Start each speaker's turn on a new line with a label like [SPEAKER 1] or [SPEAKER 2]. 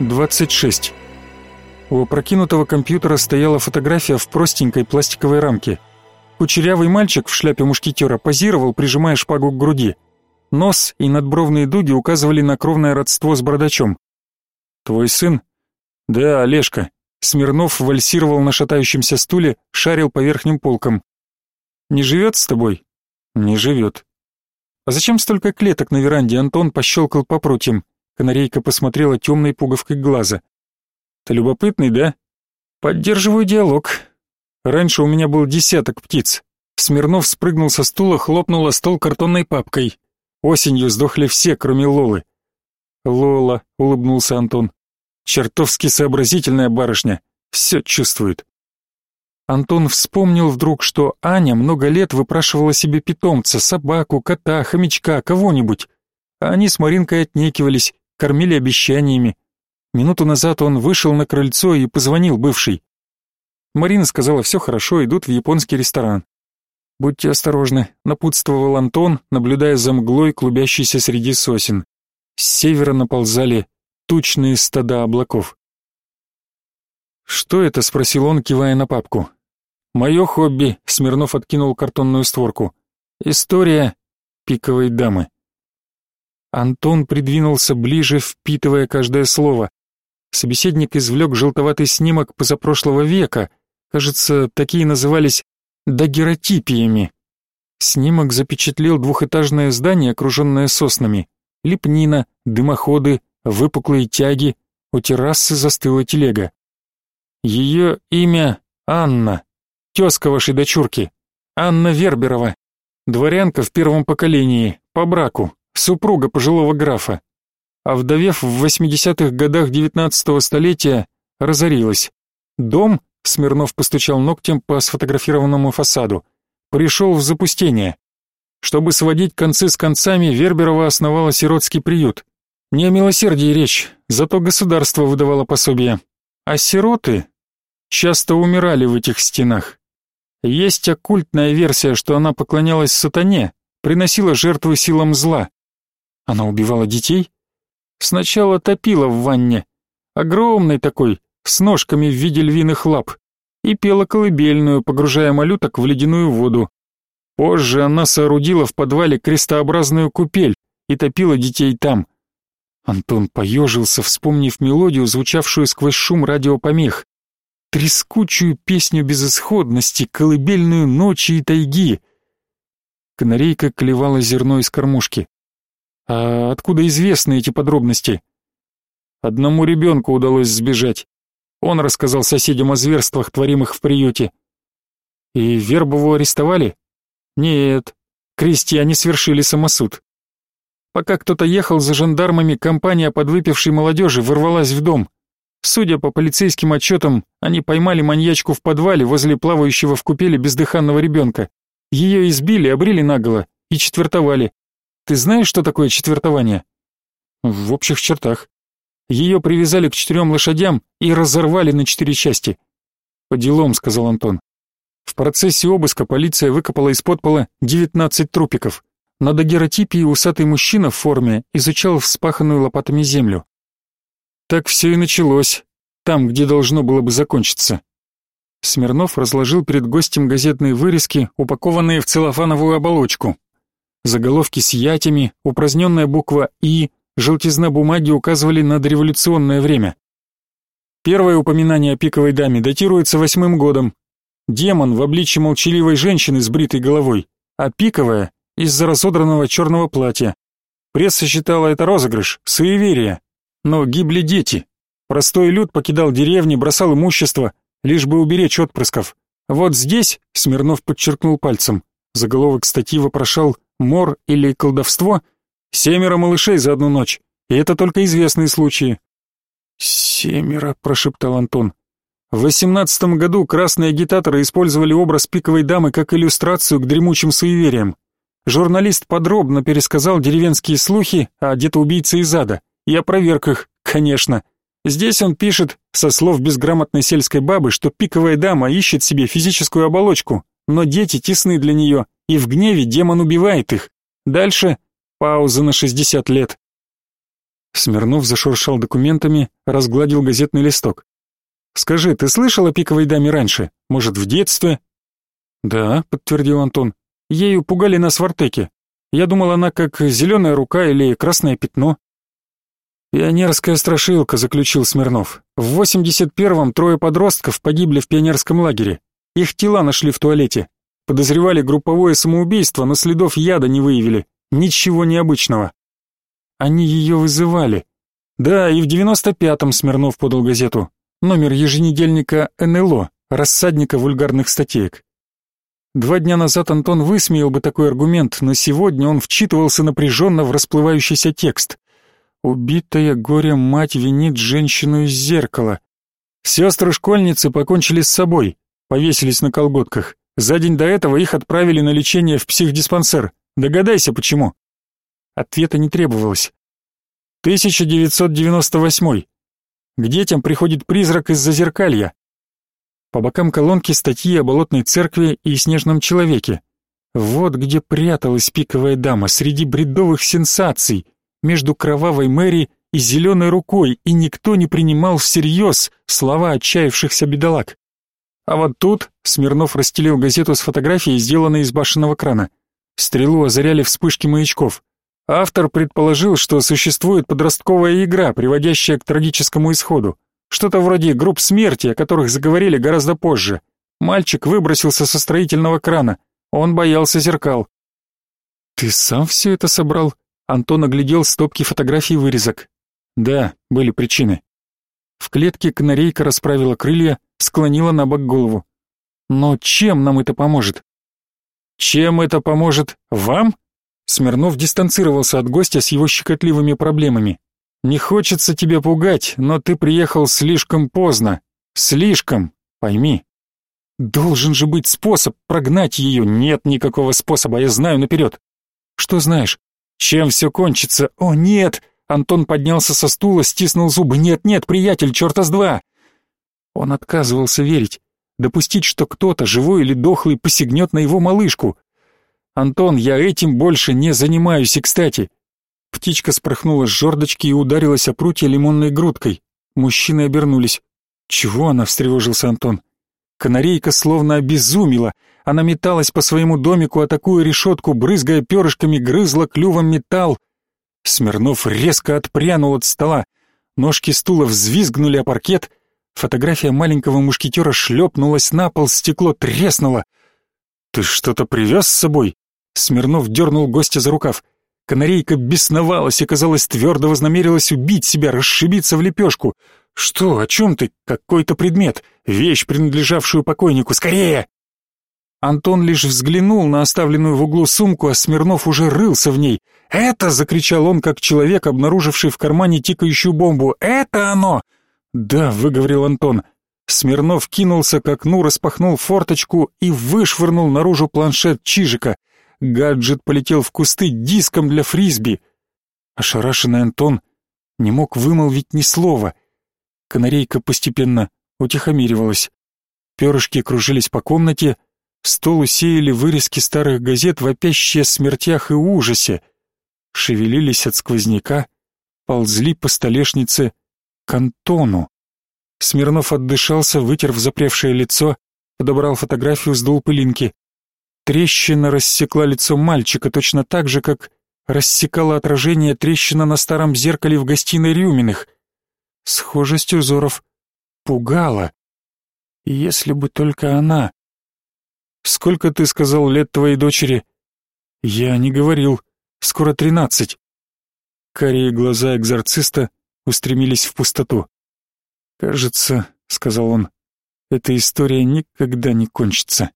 [SPEAKER 1] 26. У опрокинутого компьютера стояла фотография в простенькой пластиковой рамке. Кучерявый мальчик в шляпе мушкетера позировал, прижимая шпагу к груди. Нос и надбровные дуги указывали на кровное родство с бородачом. «Твой сын?» «Да, Олежка». Смирнов вальсировал на шатающемся стуле, шарил по верхним полкам. «Не живет с тобой?» «Не живет». «А зачем столько клеток на веранде?» Антон пощелкал по прутьям. Канарейка посмотрела темной пуговкой глаза. Ты любопытный, да? Поддерживаю диалог. Раньше у меня был десяток птиц. Смирнов спрыгнул со стула, хлопнул о стол картонной папкой. Осенью сдохли все, кроме Лолы. Лола, улыбнулся Антон. Чертовски сообразительная барышня, все чувствует. Антон вспомнил вдруг, что Аня много лет выпрашивала себе питомца, собаку, кота, хомячка, кого-нибудь. А они с Маринкой отнекивались, кормили обещаниями. Минуту назад он вышел на крыльцо и позвонил бывшей. Марина сказала, все хорошо, идут в японский ресторан. «Будьте осторожны», — напутствовал Антон, наблюдая за мглой, клубящейся среди сосен. С севера наползали тучные стада облаков. «Что это?» — спросил он, кивая на папку. «Мое хобби», — Смирнов откинул картонную створку. «История пиковой дамы». Антон придвинулся ближе, впитывая каждое слово. Собеседник извлек желтоватый снимок позапрошлого века. Кажется, такие назывались дагеротипиями. Снимок запечатлел двухэтажное здание, окруженное соснами. Лепнина, дымоходы, выпуклые тяги. У террасы застыла телега. Ее имя Анна, тезка вашей дочурки. Анна Верберова. Дворянка в первом поколении, по браку, супруга пожилого графа а вдовев в 80-х годах 19-го столетия, разорилась. Дом, Смирнов постучал ногтем по сфотографированному фасаду, пришел в запустение. Чтобы сводить концы с концами, Верберова основала сиротский приют. Не о милосердии речь, зато государство выдавало пособие. А сироты часто умирали в этих стенах. Есть оккультная версия, что она поклонялась сатане, приносила жертвы силам зла. Она убивала детей? Сначала топила в ванне, огромный такой, с ножками в виде львиных лап, и пела колыбельную, погружая малюток в ледяную воду. Позже она соорудила в подвале крестообразную купель и топила детей там. Антон поежился, вспомнив мелодию, звучавшую сквозь шум радиопомех. Трескучую песню безысходности, колыбельную ночи и тайги. Канарейка клевала зерно из кормушки. А откуда известны эти подробности? Одному ребенку удалось сбежать. Он рассказал соседям о зверствах, творимых в приюте. И Вербову арестовали? Нет, крестьяне свершили самосуд. Пока кто-то ехал за жандармами, компания подвыпившей молодежи ворвалась в дом. Судя по полицейским отчетам, они поймали маньячку в подвале возле плавающего в купели бездыханного ребенка. Ее избили, обрили наголо и четвертовали. Ты знаешь, что такое четвертование? В общих чертах. Ее привязали к четырем лошадям и разорвали на четыре части. По делам, сказал Антон. В процессе обыска полиция выкопала из-под пола 19 трупиков. На дагеротипии усатый мужчина в форме изучал вспаханную лопатами землю. Так все и началось, там, где должно было бы закончиться. Смирнов разложил перед гостем газетные вырезки, упакованные в целлофановую оболочку. Заголовки с ятями, упраздненная буква «И», желтизна бумаги указывали на дореволюционное время. Первое упоминание о пиковой даме датируется восьмым годом. Демон в обличье молчаливой женщины с бритой головой, а пиковая — из-за разодранного черного платья. Пресса считала это розыгрыш, суеверие. Но гибли дети. Простой люд покидал деревни, бросал имущество, лишь бы уберечь отпрысков. Вот здесь, Смирнов подчеркнул пальцем, заголовок статьи вопрошал мор или колдовство? Семеро малышей за одну ночь, и это только известные случаи. «Семеро», — прошептал Антон. В восемнадцатом году красные агитаторы использовали образ пиковой дамы как иллюстрацию к дремучим суевериям. Журналист подробно пересказал деревенские слухи о детоубийце из ада и опроверг их, конечно. Здесь он пишет, со слов безграмотной сельской бабы, что пиковая дама ищет себе физическую оболочку, но дети тесны для нее, и в гневе демон убивает их. Дальше пауза на 60 лет. Смирнов зашуршал документами, разгладил газетный листок. «Скажи, ты слышал о пиковой даме раньше? Может, в детстве?» «Да», — подтвердил Антон. «Ею пугали нас в Артеке. Я думал, она как зеленая рука или красное пятно». «Пионерская страшилка», — заключил Смирнов. «В 81-м трое подростков погибли в пионерском лагере. Их тела нашли в туалете. Подозревали групповое самоубийство, но следов яда не выявили. Ничего необычного. Они ее вызывали. Да, и в 95-м Смирнов подал газету. Номер еженедельника НЛО, рассадника вульгарных статеек. Два дня назад Антон высмеял бы такой аргумент, но сегодня он вчитывался напряженно в расплывающийся текст. Убитая горем мать винит женщину из зеркала. Сестры-школьницы покончили с собой, повесились на колготках. За день до этого их отправили на лечение в психдиспансер. Догадайся, почему. Ответа не требовалось. 1998. К детям приходит призрак из зазеркалья. По бокам колонки статьи о болотной церкви и снежном человеке. Вот где пряталась пиковая дама среди бредовых сенсаций, между кровавой Мэри и зеленой рукой, и никто не принимал всерьез слова отчаявшихся бедолаг. А вот тут Смирнов расстелил газету с фотографией, сделанной из башенного крана. Стрелу озаряли вспышки маячков. Автор предположил, что существует подростковая игра, приводящая к трагическому исходу. Что-то вроде групп смерти, о которых заговорили гораздо позже. Мальчик выбросился со строительного крана. Он боялся зеркал. «Ты сам все это собрал?» Антон оглядел стопки фотографий вырезок. Да, были причины. В клетке канарейка расправила крылья, склонила на бок голову. Но чем нам это поможет? Чем это поможет вам? Смирнов дистанцировался от гостя с его щекотливыми проблемами. «Не хочется тебя пугать, но ты приехал слишком поздно. Слишком, пойми». «Должен же быть способ прогнать ее. Нет никакого способа, я знаю наперед». «Что знаешь?» «Чем все кончится? О, нет!» Антон поднялся со стула, стиснул зубы. «Нет, нет, приятель, черта с два!» Он отказывался верить, допустить, что кто-то, живой или дохлый, посягнет на его малышку. «Антон, я этим больше не занимаюсь, и кстати...» Птичка спорхнула с жердочки и ударилась о прутья лимонной грудкой. Мужчины обернулись. «Чего она?» — встревожился Антон. Канарейка словно обезумела. Она металась по своему домику, атакуя решетку, брызгая перышками, грызла клювом металл. Смирнов резко отпрянул от стола. Ножки стула взвизгнули о паркет. Фотография маленького мушкетера шлепнулась на пол, стекло треснуло. «Ты что-то привез с собой?» Смирнов дернул гостя за рукав. Канарейка бесновалась и, казалось, твердо вознамерилась убить себя, расшибиться в лепешку. «Что? О чем ты? Какой-то предмет. Вещь, принадлежавшую покойнику. Скорее!» Антон лишь взглянул на оставленную в углу сумку, а Смирнов уже рылся в ней. «Это!» — закричал он, как человек, обнаруживший в кармане тикающую бомбу. «Это оно!» «Да», — выговорил Антон. Смирнов кинулся к окну, распахнул форточку и вышвырнул наружу планшет Чижика. Гаджет полетел в кусты диском для фрисби. Ошарашенный Антон не мог вымолвить ни слова. Канарейка постепенно утихомиривалась. Перышки кружились по комнате, стол усеяли вырезки старых газет, вопящие о смертях и ужасе. Шевелились от сквозняка, ползли по столешнице к Антону. Смирнов отдышался, вытер в запревшее лицо, подобрал фотографию, сдул пылинки. Трещина рассекла лицо мальчика точно так же, как рассекала отражение трещина на старом зеркале в гостиной Рюминых. Схожесть узоров пугала. Если бы только она... «Сколько ты сказал лет твоей дочери?» «Я не говорил. Скоро тринадцать». Карие глаза экзорциста устремились в пустоту. «Кажется, — сказал он, — эта история никогда не кончится».